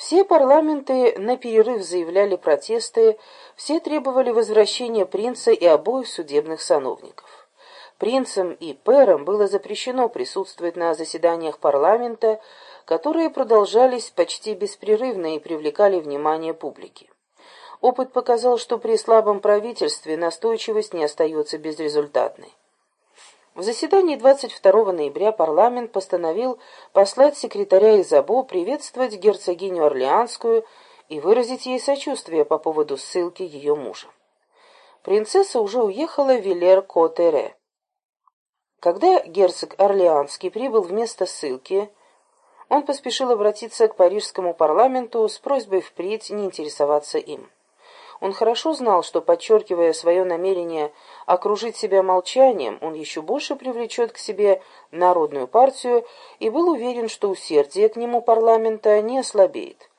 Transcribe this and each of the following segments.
Все парламенты на перерыв заявляли протесты, все требовали возвращения принца и обоих судебных сановников. Принцам и пэрам было запрещено присутствовать на заседаниях парламента, которые продолжались почти беспрерывно и привлекали внимание публики. Опыт показал, что при слабом правительстве настойчивость не остается безрезультатной. В заседании 22 ноября парламент постановил послать секретаря Изабо приветствовать герцогиню Орлеанскую и выразить ей сочувствие по поводу ссылки ее мужа. Принцесса уже уехала в Вилер-Котере. Когда герцог Орлеанский прибыл в место ссылки, он поспешил обратиться к парижскому парламенту с просьбой впредь не интересоваться им. Он хорошо знал, что, подчеркивая свое намерение окружить себя молчанием, он еще больше привлечет к себе народную партию и был уверен, что усердие к нему парламента не ослабеет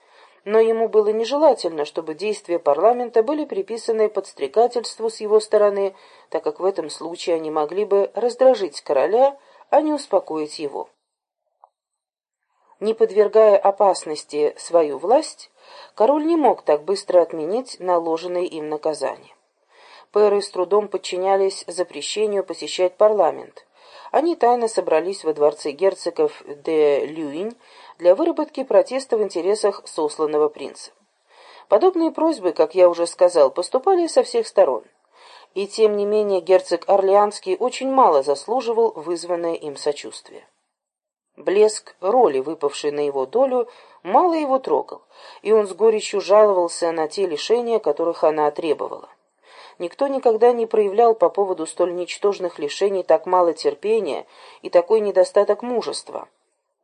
но ему было нежелательно, чтобы действия парламента были приписаны подстрекательству с его стороны, так как в этом случае они могли бы раздражить короля, а не успокоить его. Не подвергая опасности свою власть, король не мог так быстро отменить наложенные им наказания. Пэры с трудом подчинялись запрещению посещать парламент. Они тайно собрались во дворце герцогов де Люинь для выработки протеста в интересах сосланного принца. Подобные просьбы, как я уже сказал, поступали со всех сторон. И тем не менее герцог Орлеанский очень мало заслуживал вызванное им сочувствие. Блеск роли, выпавшей на его долю, мало его трогал, и он с горечью жаловался на те лишения, которых она требовала. Никто никогда не проявлял по поводу столь ничтожных лишений так мало терпения и такой недостаток мужества.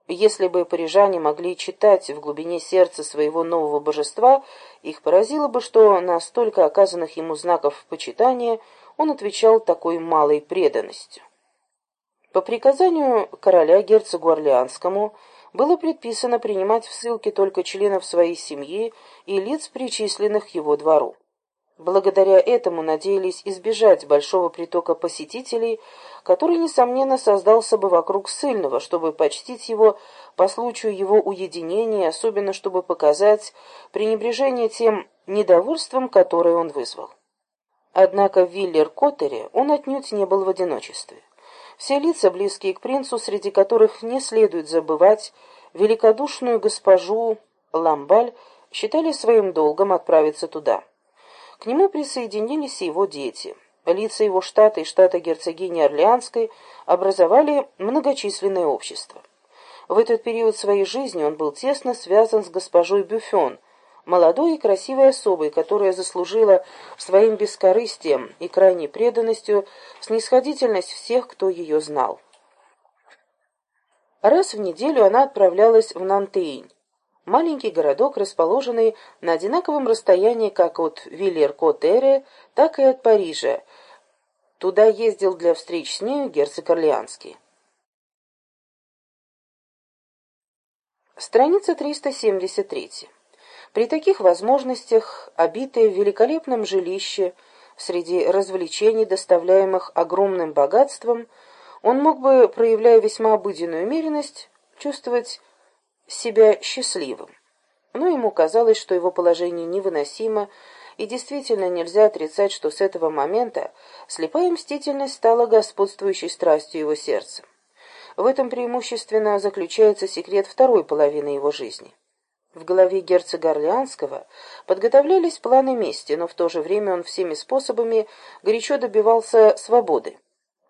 Если бы парижане могли читать в глубине сердца своего нового божества, их поразило бы, что на столько оказанных ему знаков почитания он отвечал такой малой преданностью. По приказанию короля герцогу Орлеанскому было предписано принимать в ссылке только членов своей семьи и лиц, причисленных к его двору. Благодаря этому надеялись избежать большого притока посетителей, который, несомненно, создался бы вокруг ссыльного, чтобы почтить его по случаю его уединения, особенно чтобы показать пренебрежение тем недовольством, которое он вызвал. Однако в Виллер-Коттере он отнюдь не был в одиночестве. Все лица, близкие к принцу, среди которых не следует забывать великодушную госпожу Ламбаль, считали своим долгом отправиться туда. К нему присоединились и его дети. Лица его штата и штата герцогини Орлеанской образовали многочисленное общество. В этот период своей жизни он был тесно связан с госпожой Бюфон, молодой и красивой особой, которая заслужила своим бескорыстием и крайней преданностью снисходительность всех, кто ее знал. Раз в неделю она отправлялась в Нантеинь, маленький городок, расположенный на одинаковом расстоянии как от Вильер-Котере, так и от Парижа. Туда ездил для встреч с нею герцог Орлеанский. Страница 373. При таких возможностях, обитые в великолепном жилище, среди развлечений, доставляемых огромным богатством, он мог бы, проявляя весьма обыденную умеренность, чувствовать себя счастливым. Но ему казалось, что его положение невыносимо, и действительно нельзя отрицать, что с этого момента слепая мстительность стала господствующей страстью его сердца. В этом преимущественно заключается секрет второй половины его жизни. В голове герцога Орлеанского подготовлялись планы мести, но в то же время он всеми способами горячо добивался свободы.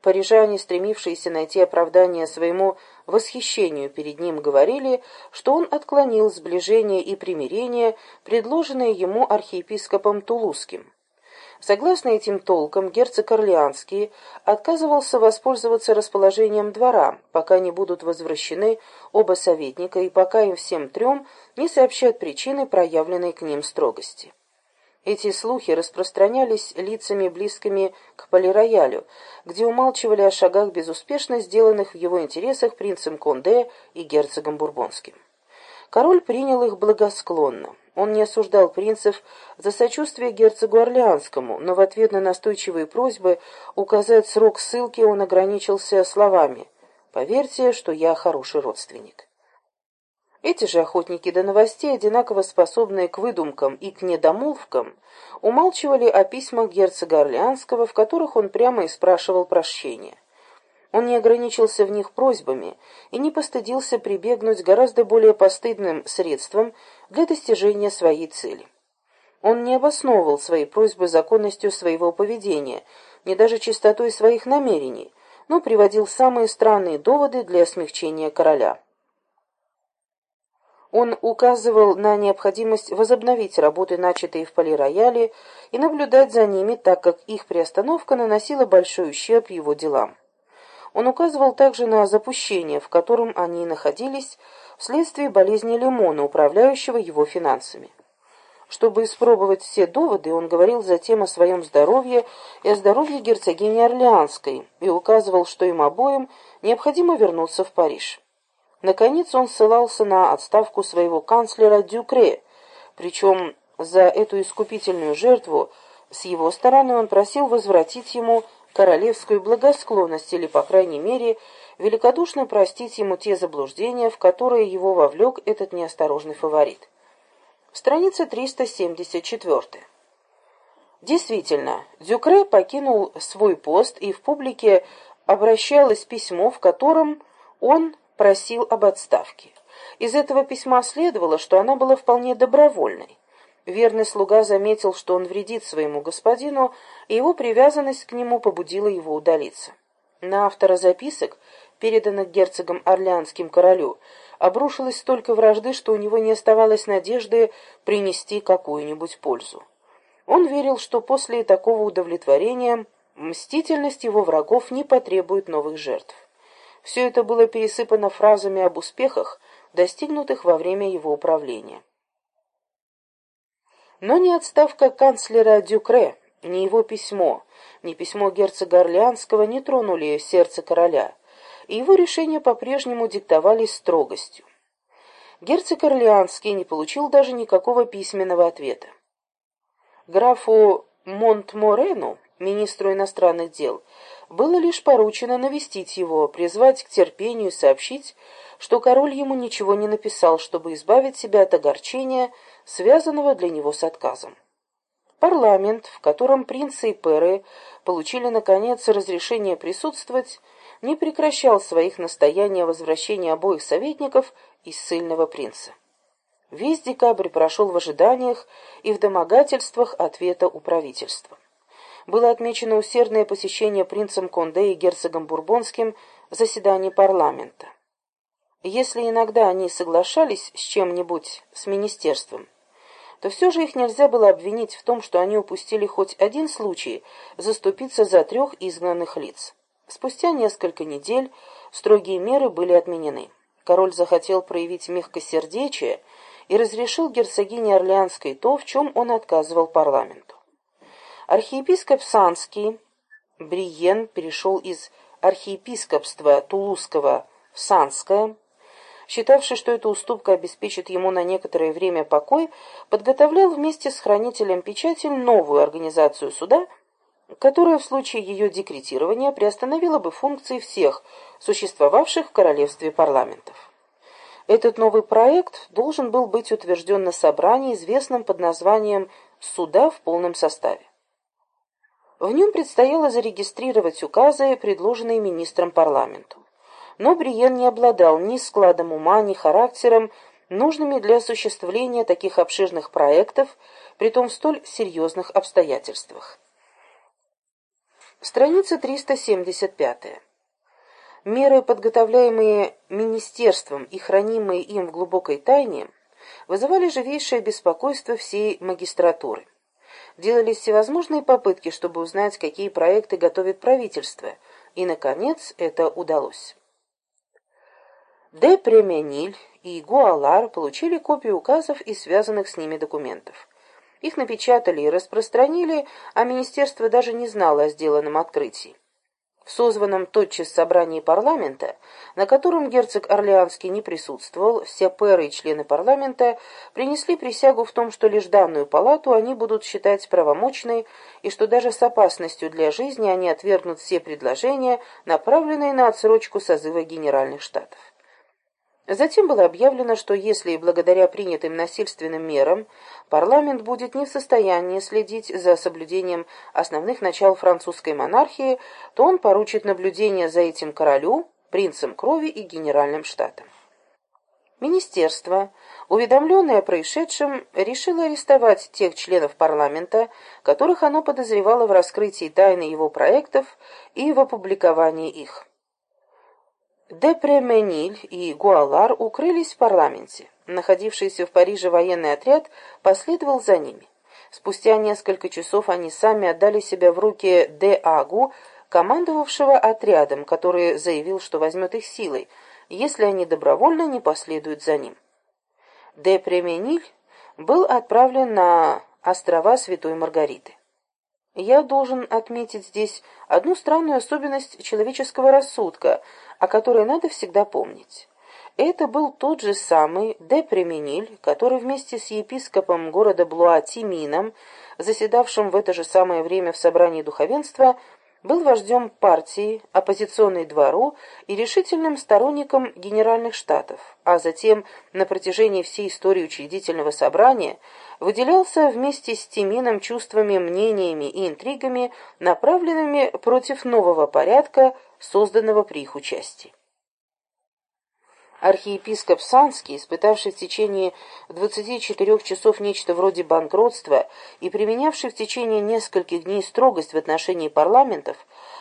Парижане, стремившиеся найти оправдание своему восхищению перед ним, говорили, что он отклонил сближение и примирение, предложенное ему архиепископом Тулузским. Согласно этим толкам, герцог Орлеанский отказывался воспользоваться расположением двора, пока не будут возвращены оба советника и пока им всем трем не сообщат причины проявленной к ним строгости. Эти слухи распространялись лицами, близкими к полироялю, где умалчивали о шагах безуспешно сделанных в его интересах принцем Конде и герцогом Бурбонским. Король принял их благосклонно. Он не осуждал принцев за сочувствие герцогу Орлеанскому, но в ответ на настойчивые просьбы указать срок ссылки он ограничился словами «Поверьте, что я хороший родственник». Эти же охотники до новостей, одинаково способные к выдумкам и к недомолвкам, умалчивали о письмах герцога Орлеанского, в которых он прямо и спрашивал прощения. Он не ограничился в них просьбами и не постыдился прибегнуть гораздо более постыдным средствам для достижения своей цели. Он не обосновывал свои просьбы законностью своего поведения, не даже чистотой своих намерений, но приводил самые странные доводы для смягчения короля. Он указывал на необходимость возобновить работы, начатые в полирояле, и наблюдать за ними, так как их приостановка наносила большой ущерб его делам. Он указывал также на запущение, в котором они находились вследствие болезни Лимона, управляющего его финансами. Чтобы испробовать все доводы, он говорил затем о своем здоровье и о здоровье герцогини Орлеанской и указывал, что им обоим необходимо вернуться в Париж. Наконец он ссылался на отставку своего канцлера Дюкре, причем за эту искупительную жертву с его стороны он просил возвратить ему королевскую благосклонность или, по крайней мере, великодушно простить ему те заблуждения, в которые его вовлек этот неосторожный фаворит. Страница 374. Действительно, Дюкре покинул свой пост, и в публике обращалось письмо, в котором он просил об отставке. Из этого письма следовало, что она была вполне добровольной. Верный слуга заметил, что он вредит своему господину, и его привязанность к нему побудила его удалиться. На автора записок, переданных герцогом Орлеанским королю, обрушилось столько вражды, что у него не оставалось надежды принести какую-нибудь пользу. Он верил, что после такого удовлетворения мстительность его врагов не потребует новых жертв. Все это было пересыпано фразами об успехах, достигнутых во время его управления. Но ни отставка канцлера Дюкре, ни его письмо, ни письмо герцога Орлеанского не тронули сердце короля, и его решения по-прежнему диктовались строгостью. Герцог Орлеанский не получил даже никакого письменного ответа. Графу Монтморену, министру иностранных дел, было лишь поручено навестить его, призвать к терпению и сообщить, что король ему ничего не написал, чтобы избавить себя от огорчения, связанного для него с отказом. Парламент, в котором принцы и пэры получили, наконец, разрешение присутствовать, не прекращал своих настояний о возвращении обоих советников из сильного принца. Весь декабрь прошел в ожиданиях и в домогательствах ответа у правительства было отмечено усердное посещение принцем Конде и герцогом Бурбонским заседаний парламента. Если иногда они соглашались с чем-нибудь с министерством, то все же их нельзя было обвинить в том, что они упустили хоть один случай заступиться за трех изгнанных лиц. Спустя несколько недель строгие меры были отменены. Король захотел проявить мягкосердечие и разрешил герцогине Орлеанской то, в чем он отказывал парламенту. Архиепископ Санский, Бриен, перешел из архиепископства Тулузского в Санское, считавший, что эта уступка обеспечит ему на некоторое время покой, подготовлял вместе с хранителем печати новую организацию суда, которая в случае ее декретирования приостановила бы функции всех существовавших в королевстве парламентов. Этот новый проект должен был быть утвержден на собрании, известном под названием «Суда в полном составе». В нем предстояло зарегистрировать указы, предложенные министром парламенту. Но Бриен не обладал ни складом ума, ни характером, нужными для осуществления таких обширных проектов, притом в столь серьезных обстоятельствах. Страница 375. Меры, подготовляемые министерством и хранимые им в глубокой тайне, вызывали живейшее беспокойство всей магистратуры делались всевозможные попытки, чтобы узнать, какие проекты готовит правительство, и, наконец, это удалось. Де Премениль и Гуалар получили копии указов и связанных с ними документов. Их напечатали и распространили, а министерство даже не знало о сделанном открытии. В созванном тотчас собрании парламента, на котором герцог Орлеанский не присутствовал, все пэры и члены парламента принесли присягу в том, что лишь данную палату они будут считать правомочной и что даже с опасностью для жизни они отвергнут все предложения, направленные на отсрочку созыва Генеральных Штатов. Затем было объявлено, что если благодаря принятым насильственным мерам парламент будет не в состоянии следить за соблюдением основных начал французской монархии, то он поручит наблюдение за этим королю, принцем крови и генеральным штатом. Министерство, уведомленное о происшедшем, решило арестовать тех членов парламента, которых оно подозревало в раскрытии тайны его проектов и в опубликовании их. Депремениль и Гуалар укрылись в парламенте. Находившийся в Париже военный отряд последовал за ними. Спустя несколько часов они сами отдали себя в руки Де Агу, командовавшего отрядом, который заявил, что возьмет их силой, если они добровольно не последуют за ним. Де Премениль был отправлен на острова Святой Маргариты. Я должен отметить здесь одну странную особенность человеческого рассудка, о которой надо всегда помнить. Это был тот же самый де Премениль, который вместе с епископом города Блуа Тимином, заседавшим в это же самое время в собрании духовенства, был вождем партии, оппозиционной двору и решительным сторонником генеральных штатов, а затем на протяжении всей истории учредительного собрания выделялся вместе с Тимином чувствами, мнениями и интригами, направленными против нового порядка, созданного при их участии. Архиепископ Санский, испытавший в течение 24 часов нечто вроде банкротства и применявший в течение нескольких дней строгость в отношении парламентов,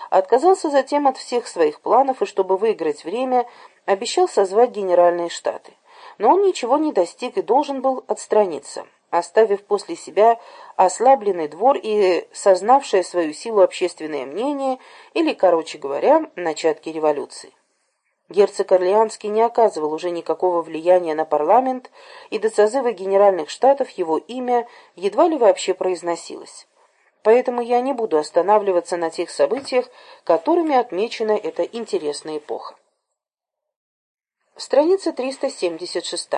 отказался затем от всех своих планов и, чтобы выиграть время, обещал созвать генеральные штаты. Но он ничего не достиг и должен был отстраниться, оставив после себя ослабленный двор и сознавшее свою силу общественное мнение или, короче говоря, начатки революции. Герцог Орлеанский не оказывал уже никакого влияния на парламент, и до созыва Генеральных Штатов его имя едва ли вообще произносилось. Поэтому я не буду останавливаться на тех событиях, которыми отмечена эта интересная эпоха. Страница 376.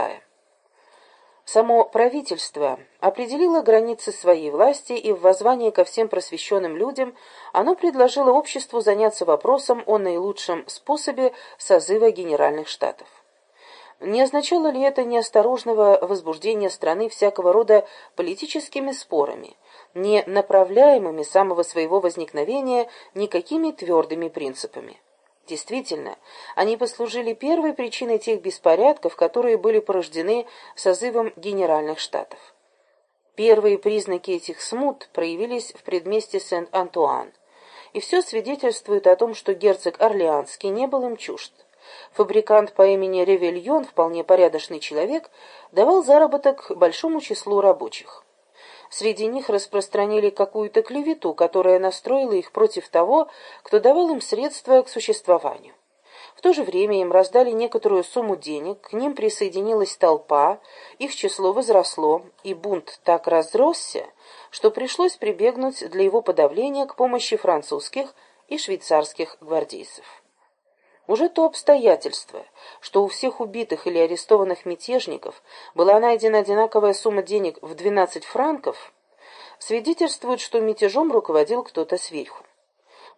Само правительство определило границы своей власти, и в воззвании ко всем просвещенным людям оно предложило обществу заняться вопросом о наилучшем способе созыва Генеральных Штатов. Не означало ли это неосторожного возбуждения страны всякого рода политическими спорами, не направляемыми самого своего возникновения никакими твердыми принципами? Действительно, они послужили первой причиной тех беспорядков, которые были порождены созывом Генеральных Штатов. Первые признаки этих смут проявились в предместе Сент-Антуан, и все свидетельствует о том, что герцог Орлеанский не был им чужд. Фабрикант по имени Ревельон, вполне порядочный человек, давал заработок большому числу рабочих. Среди них распространили какую-то клевету, которая настроила их против того, кто давал им средства к существованию. В то же время им раздали некоторую сумму денег, к ним присоединилась толпа, их число возросло, и бунт так разросся, что пришлось прибегнуть для его подавления к помощи французских и швейцарских гвардейцев. Уже то обстоятельство, что у всех убитых или арестованных мятежников была найдена одинаковая сумма денег в 12 франков, свидетельствует, что мятежом руководил кто-то сверху.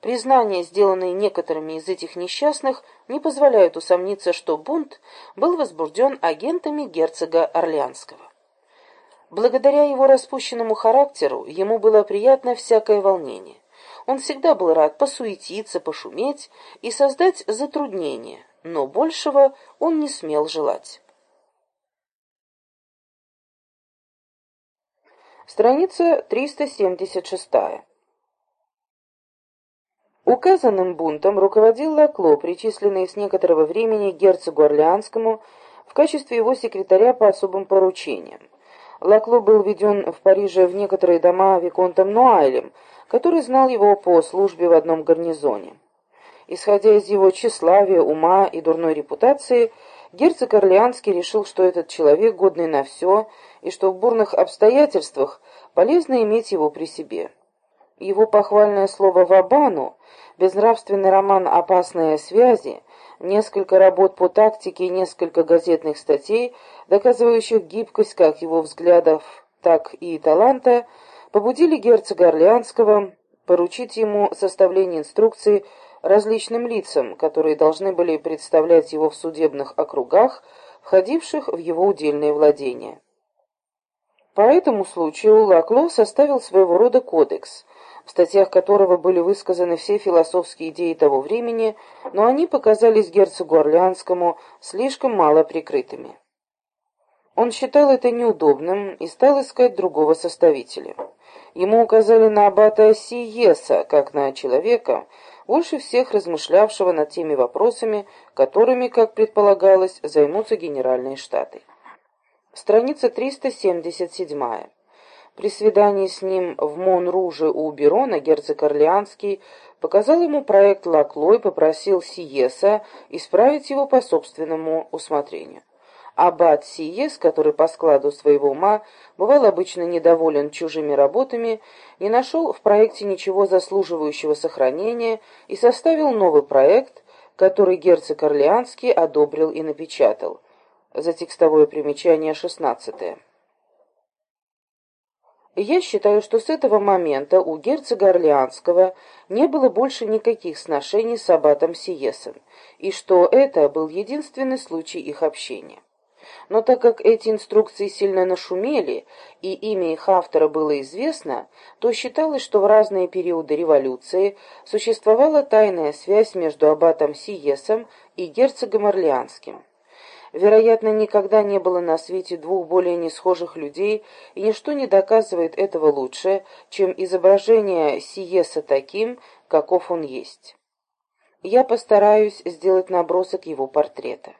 Признания, сделанные некоторыми из этих несчастных, не позволяют усомниться, что бунт был возбужден агентами герцога Орлеанского. Благодаря его распущенному характеру ему было приятно всякое волнение. Он всегда был рад посуетиться, пошуметь и создать затруднения, но большего он не смел желать. Страница 376. Указанным бунтом руководил Лакло, причисленный с некоторого времени герцогу Орлеанскому в качестве его секретаря по особым поручениям. Лакло был введен в Париже в некоторые дома Виконтом Нуайлем, который знал его по службе в одном гарнизоне. Исходя из его тщеславия, ума и дурной репутации, герцог Орлеанский решил, что этот человек годный на все, и что в бурных обстоятельствах полезно иметь его при себе. Его похвальное слово «вабану», безнравственный роман «Опасные связи», несколько работ по тактике и несколько газетных статей, доказывающих гибкость как его взглядов, так и таланта, побудили герцога Орлеанского поручить ему составление инструкций различным лицам, которые должны были представлять его в судебных округах, входивших в его удельное владение. По этому случаю Лакло составил своего рода кодекс, в статьях которого были высказаны все философские идеи того времени, но они показались герцогу Орлеанскому слишком мало прикрытыми. Он считал это неудобным и стал искать другого составителя. Ему указали на аббата Сиеса, как на человека, больше всех размышлявшего над теми вопросами, которыми, как предполагалось, займутся Генеральные Штаты. Страница 377. При свидании с ним в Монруже у Берона герцог Орлеанский показал ему проект Лакло и попросил Сиеса исправить его по собственному усмотрению. Аббат Сиес, который по складу своего ума бывал обычно недоволен чужими работами, не нашел в проекте ничего заслуживающего сохранения и составил новый проект, который герцог Орлеанский одобрил и напечатал. За текстовое примечание 16. Я считаю, что с этого момента у герцога Орлеанского не было больше никаких сношений с аббатом Сиесом, и что это был единственный случай их общения. Но так как эти инструкции сильно нашумели, и имя их автора было известно, то считалось, что в разные периоды революции существовала тайная связь между аббатом Сиесом и герцогом Орлеанским. Вероятно, никогда не было на свете двух более несхожих людей, и ничто не доказывает этого лучше, чем изображение Сиеса таким, каков он есть. Я постараюсь сделать набросок его портрета.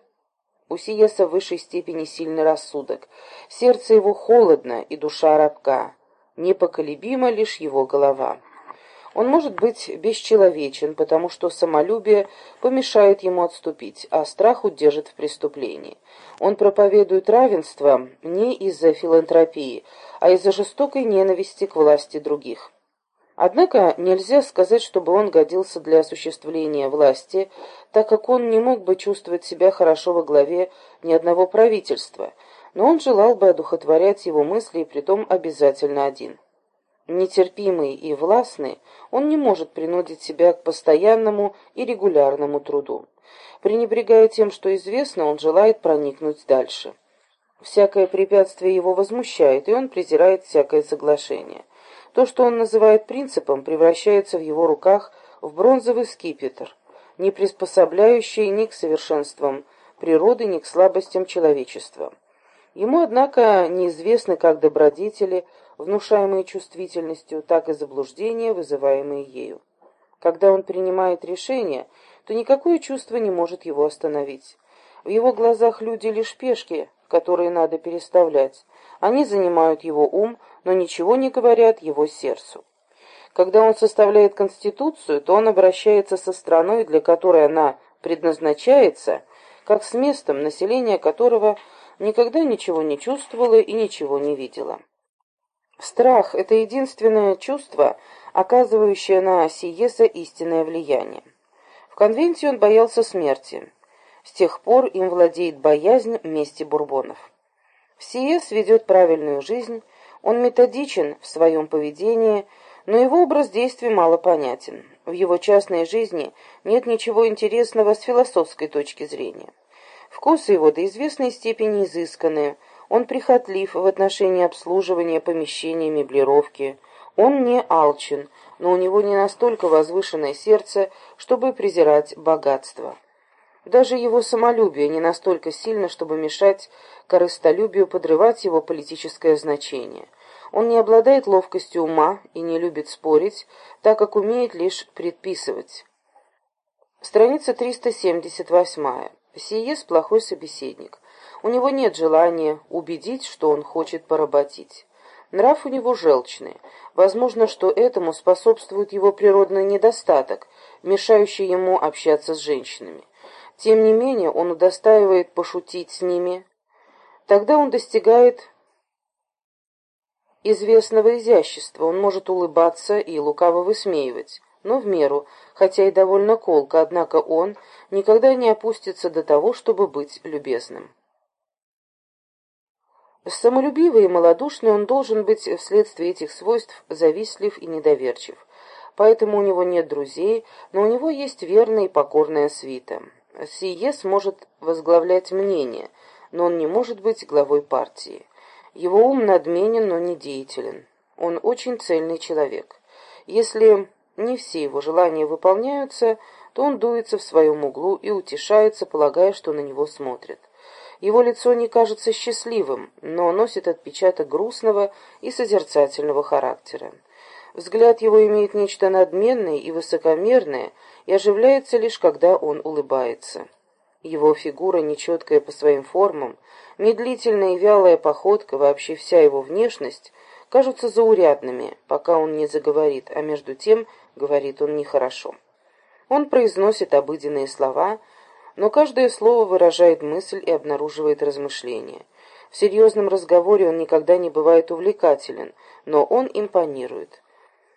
У Сиеса в высшей степени сильный рассудок. Сердце его холодно и душа рабка. Непоколебима лишь его голова. Он может быть бесчеловечен, потому что самолюбие помешает ему отступить, а страх удержит в преступлении. Он проповедует равенство не из-за филантропии, а из-за жестокой ненависти к власти других. Однако нельзя сказать, чтобы он годился для осуществления власти, так как он не мог бы чувствовать себя хорошо во главе ни одного правительства, но он желал бы одухотворять его мысли и притом обязательно один. Нетерпимый и властный, он не может принудить себя к постоянному и регулярному труду. Пренебрегая тем, что известно, он желает проникнуть дальше. Всякое препятствие его возмущает, и он презирает всякое соглашение. То, что он называет принципом, превращается в его руках в бронзовый скипетр, не приспособляющий ни к совершенствам природы, ни к слабостям человечества. Ему, однако, неизвестны как добродетели, внушаемые чувствительностью, так и заблуждения, вызываемые ею. Когда он принимает решение, то никакое чувство не может его остановить. В его глазах люди лишь пешки, которые надо переставлять. Они занимают его ум, но ничего не говорят его сердцу. Когда он составляет Конституцию, то он обращается со страной, для которой она предназначается, как с местом, население которого никогда ничего не чувствовало и ничего не видело. Страх – это единственное чувство, оказывающее на Сиеса истинное влияние. В конвенции он боялся смерти. С тех пор им владеет боязнь мести бурбонов. Сиес ведет правильную жизнь, он методичен в своем поведении, но его образ действий мало понятен. В его частной жизни нет ничего интересного с философской точки зрения. Вкусы его до известной степени изысканные, он прихотлив в отношении обслуживания помещений, меблировки. Он не алчен, но у него не настолько возвышенное сердце, чтобы презирать богатство. Даже его самолюбие не настолько сильно, чтобы мешать корыстолюбию подрывать его политическое значение. Он не обладает ловкостью ума и не любит спорить, так как умеет лишь предписывать. Страница 378. Сиес плохой собеседник. У него нет желания убедить, что он хочет поработить. Нрав у него желчный. Возможно, что этому способствует его природный недостаток, мешающий ему общаться с женщинами. Тем не менее, он удостаивает пошутить с ними. Тогда он достигает известного изящества, он может улыбаться и лукаво высмеивать, но в меру, хотя и довольно колко, однако он никогда не опустится до того, чтобы быть любезным. Самолюбивый и малодушный он должен быть вследствие этих свойств завистлив и недоверчив. поэтому у него нет друзей, но у него есть верная и покорная свита. Сие сможет возглавлять мнение, но он не может быть главой партии. Его ум надменен, но не деятелен. Он очень цельный человек. Если не все его желания выполняются, то он дуется в своем углу и утешается, полагая, что на него смотрят. Его лицо не кажется счастливым, но носит отпечаток грустного и созерцательного характера. Взгляд его имеет нечто надменное и высокомерное и оживляется лишь, когда он улыбается. Его фигура, нечеткая по своим формам, медлительная и вялая походка, вообще вся его внешность, кажутся заурядными, пока он не заговорит, а между тем говорит он нехорошо. Он произносит обыденные слова, но каждое слово выражает мысль и обнаруживает размышление. В серьезном разговоре он никогда не бывает увлекателен, но он импонирует.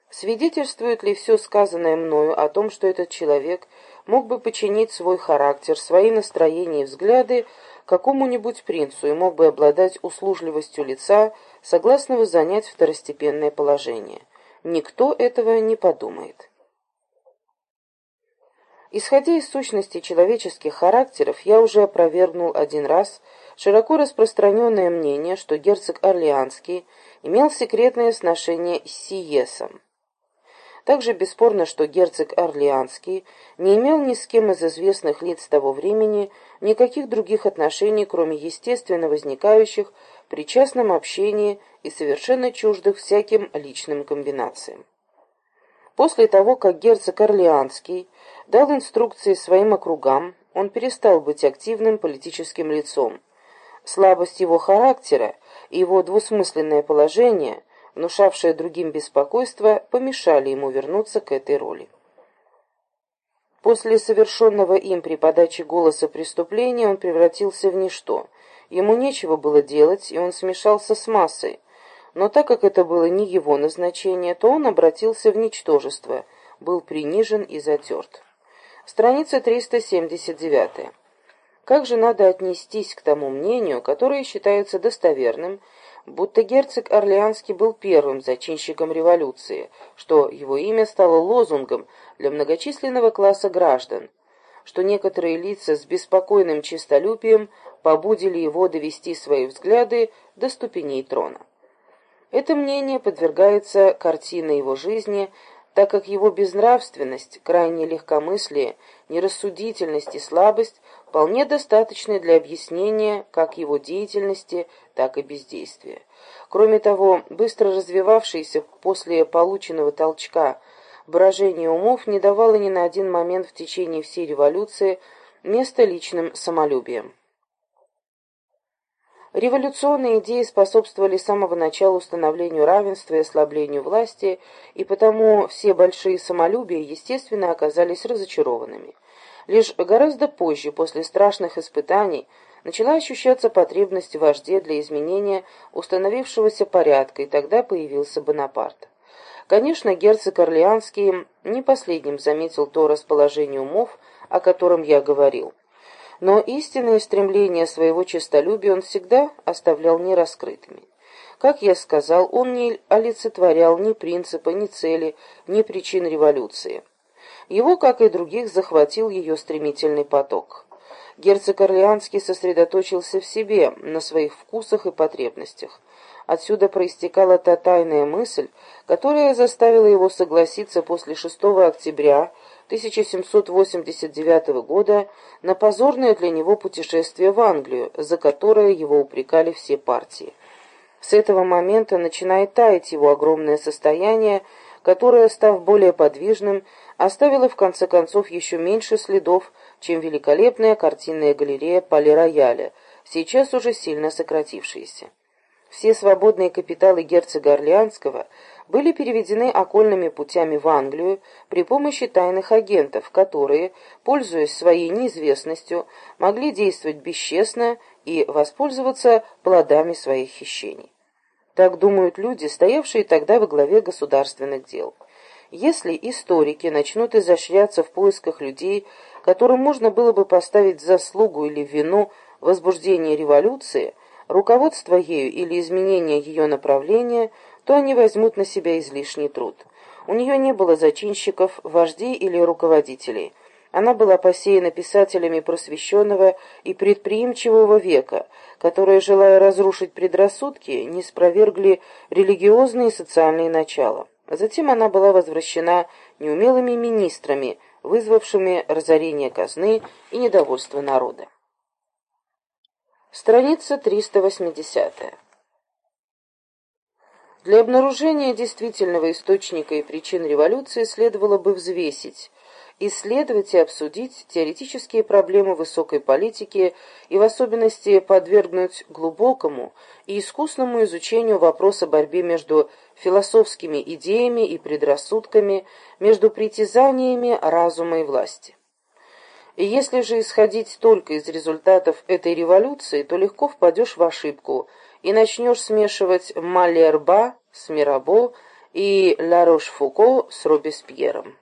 Свидетельствует ли все сказанное мною о том, что этот человек мог бы починить свой характер, свои настроения и взгляды какому-нибудь принцу и мог бы обладать услужливостью лица, согласного занять второстепенное положение? Никто этого не подумает. Исходя из сущности человеческих характеров, я уже опровергнул один раз широко распространенное мнение, что герцог Орлеанский имел секретное сношение с Сиесом. Также бесспорно, что герцог Орлеанский не имел ни с кем из известных лиц того времени никаких других отношений, кроме естественно возникающих при частном общении и совершенно чуждых всяким личным комбинациям. После того, как герцог Орлеанский дал инструкции своим округам, он перестал быть активным политическим лицом. Слабость его характера и его двусмысленное положение, внушавшее другим беспокойство, помешали ему вернуться к этой роли. После совершенного им при подаче голоса преступления он превратился в ничто. Ему нечего было делать, и он смешался с массой, но так как это было не его назначение, то он обратился в ничтожество, был принижен и затерт. Страница 379. Как же надо отнестись к тому мнению, которое считается достоверным, будто герцог Орлеанский был первым зачинщиком революции, что его имя стало лозунгом для многочисленного класса граждан, что некоторые лица с беспокойным честолюбием побудили его довести свои взгляды до ступеней трона. Это мнение подвергается картине его жизни, так как его безнравственность, крайнее легкомыслие, нерассудительность и слабость вполне достаточны для объяснения как его деятельности, так и бездействия. Кроме того, быстро развивавшееся после полученного толчка брожение умов не давало ни на один момент в течение всей революции места личным самолюбием. Революционные идеи способствовали с самого начала установлению равенства и ослаблению власти, и потому все большие самолюбия, естественно, оказались разочарованными. Лишь гораздо позже, после страшных испытаний, начала ощущаться потребность в вожде для изменения установившегося порядка, и тогда появился Бонапарт. Конечно, герцог Орлеанский не последним заметил то расположение умов, о котором я говорил но истинные стремления своего честолюбия он всегда оставлял нераскрытыми. Как я сказал, он не олицетворял ни принципа, ни цели, ни причин революции. Его, как и других, захватил ее стремительный поток. Герцог Орлеанский сосредоточился в себе, на своих вкусах и потребностях. Отсюда проистекала та тайная мысль, которая заставила его согласиться после 6 октября 1789 года на позорное для него путешествие в Англию, за которое его упрекали все партии. С этого момента начинает таять его огромное состояние, которое, став более подвижным, оставило в конце концов еще меньше следов, чем великолепная картинная галерея Пале-Рояля, сейчас уже сильно сократившаяся. Все свободные капиталы герцога Орлеанского были переведены окольными путями в Англию при помощи тайных агентов, которые, пользуясь своей неизвестностью, могли действовать бесчестно и воспользоваться плодами своих хищений. Так думают люди, стоявшие тогда во главе государственных дел. Если историки начнут изощряться в поисках людей, которым можно было бы поставить заслугу или вину возбуждения революции – руководство ею или изменение ее направления, то они возьмут на себя излишний труд. У нее не было зачинщиков, вождей или руководителей. Она была посеяна писателями просвещенного и предприимчивого века, которые, желая разрушить предрассудки, не спровергли религиозные и социальные начала. Затем она была возвращена неумелыми министрами, вызвавшими разорение казны и недовольство народа. Страница 380. Для обнаружения действительного источника и причин революции следовало бы взвесить, исследовать и обсудить теоретические проблемы высокой политики и в особенности подвергнуть глубокому и искусному изучению вопроса борьбы между философскими идеями и предрассудками, между притязаниями разума и власти. И если же исходить только из результатов этой революции, то легко впадешь в ошибку и начнешь смешивать Малерба с Мирабо и Ла Рош-Фуко с Робеспьером.